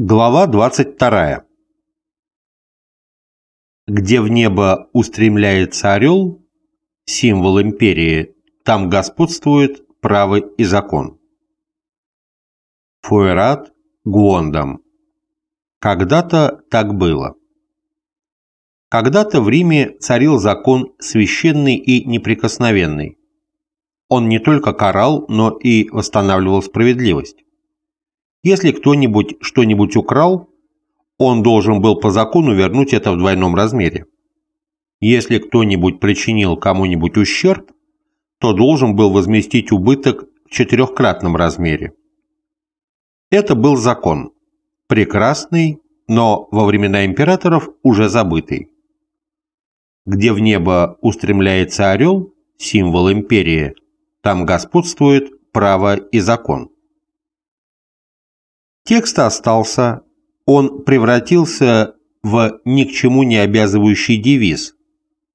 Глава 22. Где в небо устремляется орел, символ империи, там господствует право и закон. Фуэрат Гуондам. Когда-то так было. Когда-то в Риме царил закон священный и неприкосновенный. Он не только карал, но и восстанавливал справедливость. Если кто-нибудь что-нибудь украл, он должен был по закону вернуть это в двойном размере. Если кто-нибудь причинил кому-нибудь ущерб, то должен был возместить убыток в четырехкратном размере. Это был закон, прекрасный, но во времена императоров уже забытый. Где в небо устремляется орел, символ империи, там господствует право и закон. Текст остался, он превратился в ни к чему не обязывающий девиз.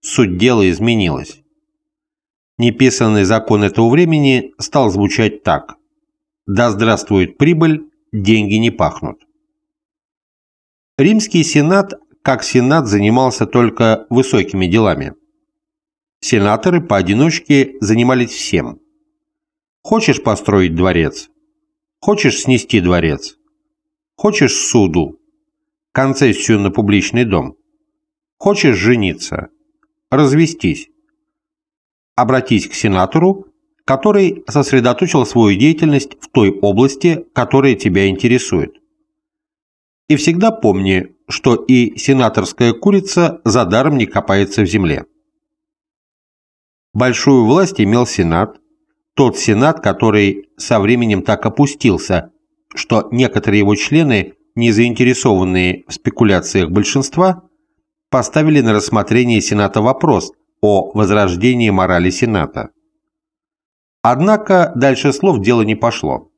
Суть дела изменилась. Неписанный закон этого времени стал звучать так. «Да здравствует прибыль, деньги не пахнут». Римский сенат, как сенат, занимался только высокими делами. Сенаторы поодиночке занимались всем. Хочешь построить дворец? Хочешь снести дворец? Хочешь суду? Концессию на публичный дом? Хочешь жениться? Развестись? Обратись к сенатору, который сосредоточил свою деятельность в той области, которая тебя интересует. И всегда помни, что и сенаторская курица за даром не копается в земле. Большую власть имел Сенат, тот Сенат, который со временем так опустился, что некоторые его члены, не заинтересованные в спекуляциях большинства, поставили на рассмотрение Сената вопрос о возрождении морали Сената. Однако дальше слов дело не пошло.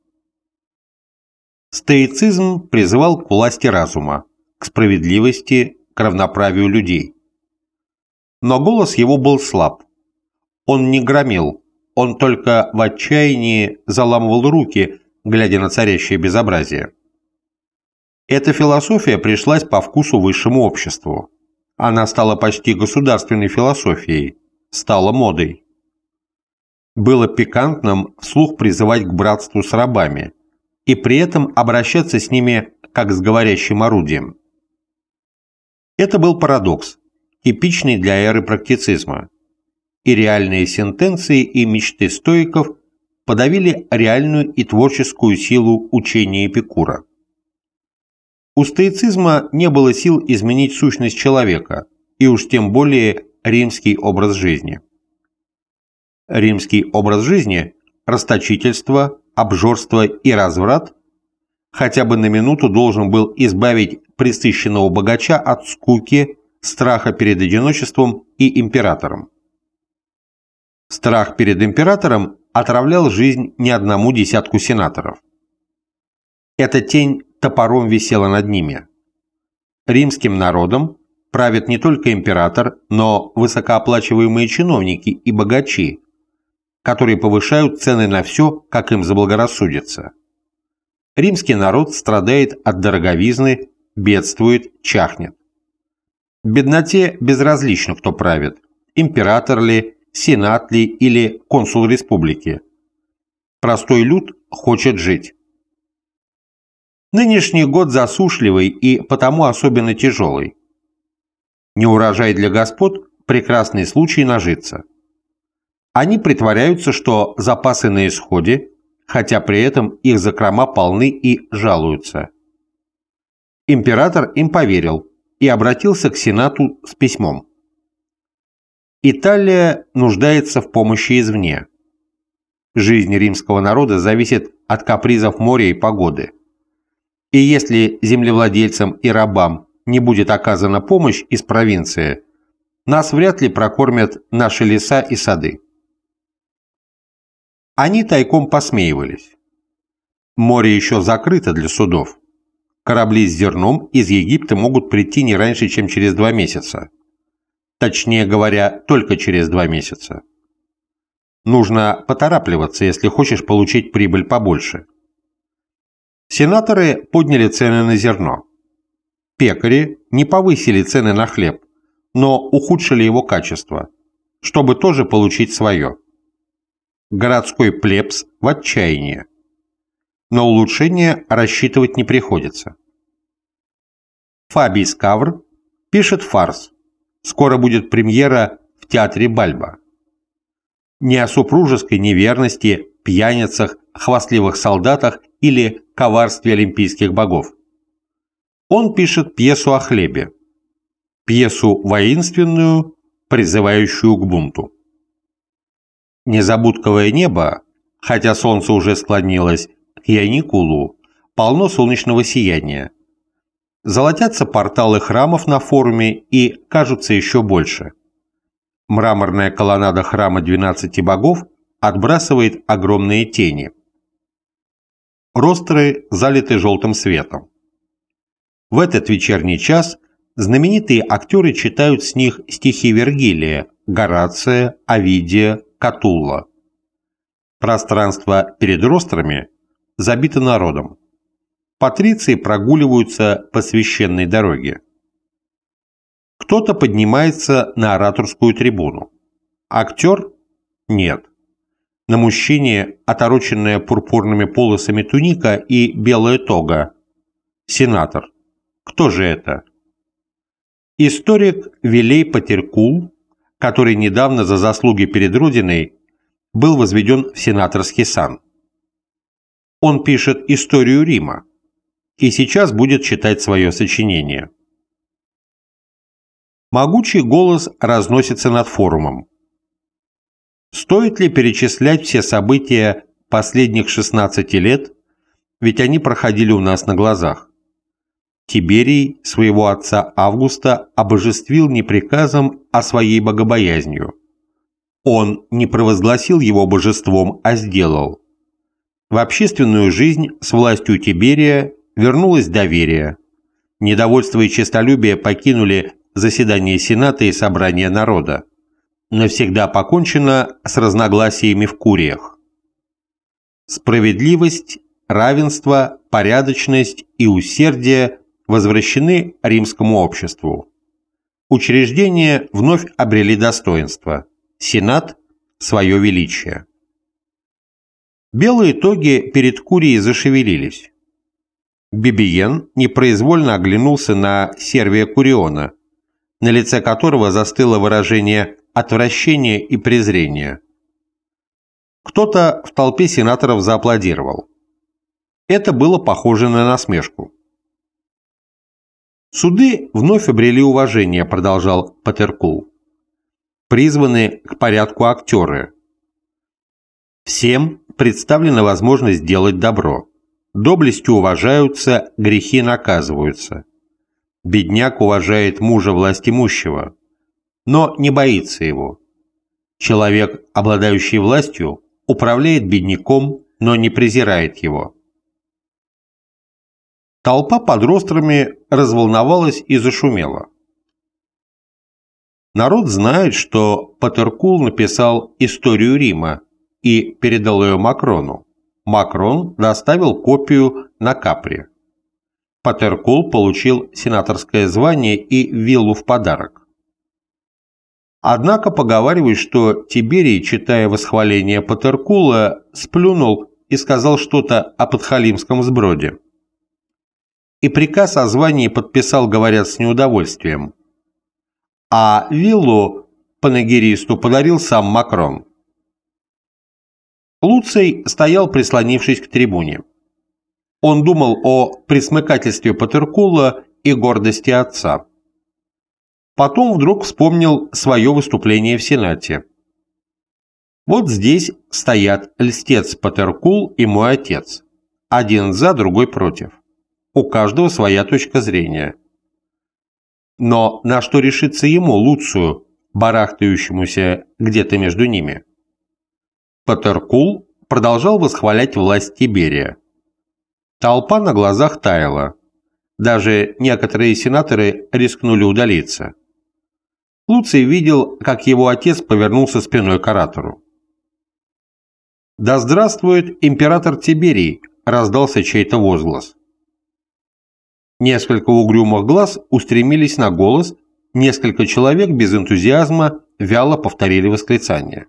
Стоицизм призывал к власти разума, к справедливости, к равноправию людей. Но голос его был слаб. Он не громил, он только в отчаянии заламывал руки, глядя на царящее безобразие. Эта философия пришлась по вкусу высшему обществу. Она стала почти государственной философией, стала модой. Было пикантным вслух призывать к братству с рабами и при этом обращаться с ними как с говорящим орудием. Это был парадокс, типичный для эры практицизма. И реальные сентенции и мечты стоиков подавили реальную и творческую силу учения Эпикура. У стоицизма не было сил изменить сущность человека, и уж тем более римский образ жизни. Римский образ жизни – расточительство, обжорство и разврат – хотя бы на минуту должен был избавить присыщенного богача от скуки, страха перед одиночеством и императором. Страх перед императором отравлял жизнь не одному десятку сенаторов. Эта тень топором висела над ними. Римским народом правят не только император, но высокооплачиваемые чиновники и богачи, которые повышают цены на все, как им заблагорассудится. Римский народ страдает от дороговизны, бедствует, чахнет. Бедноте безразлично, кто правит, император ли, сенат ли или консул республики. Простой люд хочет жить. Нынешний год засушливый и потому особенно тяжелый. Неурожай для господ – прекрасный случай нажиться. Они притворяются, что запасы на исходе, хотя при этом их закрома полны и жалуются. Император им поверил и обратился к Сенату с письмом. Италия нуждается в помощи извне. Жизнь римского народа зависит от капризов моря и погоды. И если землевладельцам и рабам не будет оказана помощь из провинции, нас вряд ли прокормят наши леса и сады. Они тайком посмеивались. Море еще закрыто для судов. Корабли с зерном из Египта могут прийти не раньше, чем через два месяца. Точнее говоря, только через два месяца. Нужно поторапливаться, если хочешь получить прибыль побольше. Сенаторы подняли цены на зерно. Пекари не повысили цены на хлеб, но ухудшили его качество, чтобы тоже получить свое. Городской плебс в отчаянии. На улучшение рассчитывать не приходится. Фабий Скавр пишет фарс. Скоро будет премьера в театре Бальба. Не о супружеской неверности, пьяницах, хвастливых солдатах или коварстве олимпийских богов. Он пишет пьесу о хлебе. Пьесу воинственную, призывающую к бунту. Незабудковое небо, хотя солнце уже склонилось к Яникулу, полно солнечного сияния. Золотятся порталы храмов на форуме и кажутся еще больше. Мраморная колоннада храма 12 богов отбрасывает огромные тени. Ростры залиты желтым светом. В этот вечерний час знаменитые актеры читают с них стихи Вергилия, Горация, Овидия, Катулла. Пространство перед рострами забито народом. Патриции прогуливаются по священной дороге. Кто-то поднимается на ораторскую трибуну. Актер? Нет. На мужчине отороченная пурпурными полосами туника и белая тога. Сенатор. Кто же это? Историк Вилей Патеркул, который недавно за заслуги перед Родиной был возведен в сенаторский сан. Он пишет историю Рима и сейчас будет читать свое сочинение. Могучий голос разносится над форумом. Стоит ли перечислять все события последних 16 лет, ведь они проходили у нас на глазах? Тиберий своего отца Августа обожествил не приказом, а своей богобоязнью. Он не провозгласил его божеством, а сделал. В общественную жизнь с властью Тиберия вернулось доверие. Недовольство и честолюбие покинули заседание Сената и собрание народа. Навсегда покончено с разногласиями в куриях. Справедливость, равенство, порядочность и усердие возвращены римскому обществу. Учреждения вновь обрели достоинство. Сенат – свое величие. Белые тоги перед Курией зашевелились. Бибиен непроизвольно оглянулся на Сервия Куриона, на лице которого застыло выражение отвращения и презрения. Кто-то в толпе сенаторов зааплодировал. Это было похоже на насмешку. Суды вновь обрели уважение, продолжал Патеркул. Призваны к порядку актеры. Всем представлена возможность сделать добро. Доблестью уважаются, грехи наказываются. Бедняк уважает мужа властимущего, но не боится его. Человек, обладающий властью, управляет бедняком, но не презирает его. Толпа под рострами разволновалась и зашумела. Народ знает, что Патеркул написал «Историю Рима» и передал ее Макрону. Макрон доставил копию на Капри. Патеркул получил сенаторское звание и виллу в подарок. Однако поговаривают, что Тиберий, читая восхваление Патеркула, сплюнул и сказал что-то о подхалимском сброде. И приказ о звании подписал, говорят, с неудовольствием. А виллу панегиристу подарил сам Макрон. Луций стоял, прислонившись к трибуне. Он думал о присмыкательстве Патеркула и гордости отца. Потом вдруг вспомнил свое выступление в Сенате. Вот здесь стоят льстец Патеркул и мой отец. Один за, другой против. У каждого своя точка зрения. Но на что решится ему, Луцию, барахтающемуся где-то между ними? Патеркул продолжал восхвалять власть Тиберия. Толпа на глазах таяла. Даже некоторые сенаторы рискнули удалиться. Луций видел, как его отец повернулся спиной к оратору. «Да здравствует император Тиберий!» раздался чей-то возглас. Несколько угрюмых глаз устремились на голос, несколько человек без энтузиазма вяло повторили восклицание.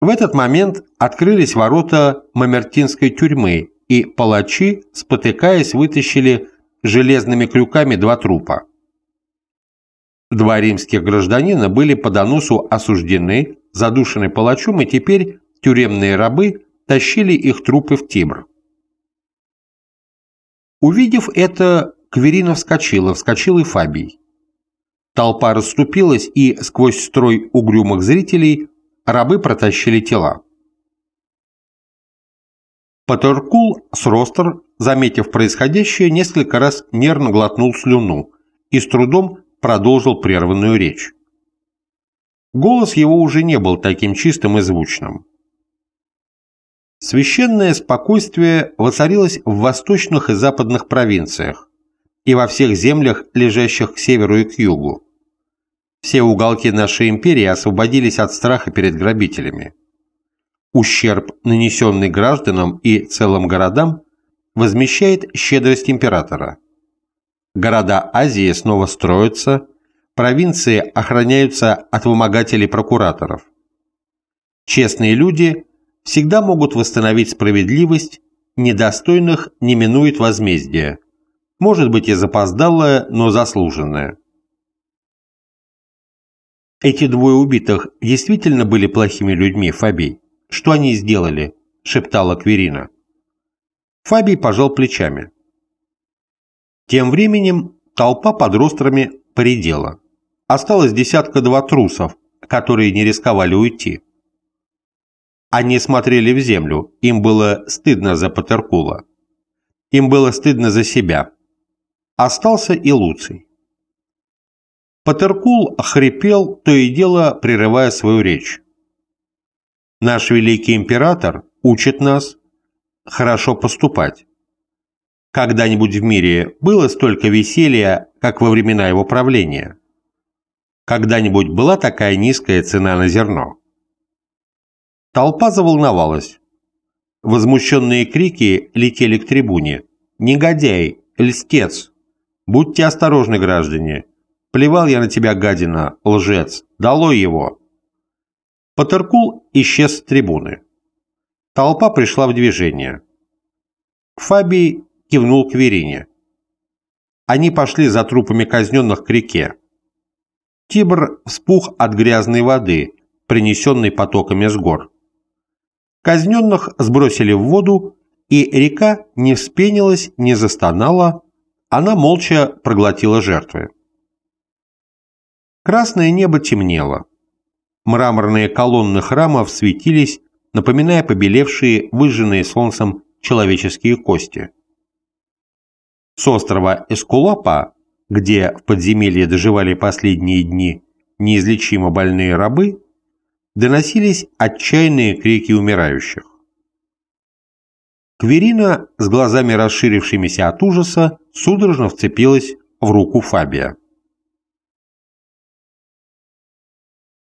В этот момент открылись ворота Мамертинской тюрьмы, и палачи, спотыкаясь, вытащили железными крюками два трупа. Два римских гражданина были по доносу осуждены, задушены палачом, и теперь тюремные рабы тащили их трупы в Тибр. Увидев это, Кверина вскочила, вскочил и Фабий. Толпа расступилась, и сквозь строй угрюмых зрителей рабы протащили тела. Патеркул с Ростер, заметив происходящее, несколько раз нервно глотнул слюну и с трудом продолжил прерванную речь. Голос его уже не был таким чистым и звучным. Священное спокойствие воцарилось в восточных и западных провинциях и во всех землях, лежащих к северу и к югу. Все уголки нашей империи освободились от страха перед грабителями. Ущерб, нанесенный гражданам и целым городам, возмещает щедрость императора. Города Азии снова строятся, провинции охраняются от вымогателей прокураторов. Честные люди всегда могут восстановить справедливость, недостойных не минует возмездие, может быть и запоздалое, но заслуженное. Эти двое убитых действительно были плохими людьми, Фабий? Что они сделали? шептала Кверина. Фабий пожал плечами. Тем временем толпа под рострами поредела. Осталось десятка-два трусов, которые не рисковали уйти. Они смотрели в землю, им было стыдно за Патеркула. Им было стыдно за себя. Остался и Луций. Патеркул хрипел, то и дело прерывая свою речь. Наш великий император учит нас хорошо поступать. Когда-нибудь в мире было столько веселья, как во времена его правления? Когда-нибудь была такая низкая цена на зерно? Толпа заволновалась. Возмущенные крики летели к трибуне. «Негодяй! Льстец! Будьте осторожны, граждане! Плевал я на тебя, гадина, лжец! Долой его!» Патеркул исчез с трибуны. Толпа пришла в движение. Фабий кивнул к Верине. Они пошли за трупами казненных к реке. Тибр вспух от грязной воды, принесенной потоками с гор. Казненных сбросили в воду, и река не вспенилась, не застонала, она молча проглотила жертвы. Красное небо темнело. Мраморные колонны храмов светились, напоминая побелевшие, выжженные солнцем человеческие кости. С острова Эскулапа, где в подземелье доживали последние дни неизлечимо больные рабы, доносились отчаянные крики умирающих. Кверина с глазами расширившимися от ужаса судорожно вцепилась в руку Фабия.